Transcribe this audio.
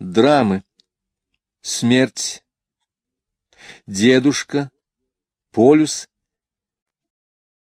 Драмы. Смерть. Дедушка. Полюс.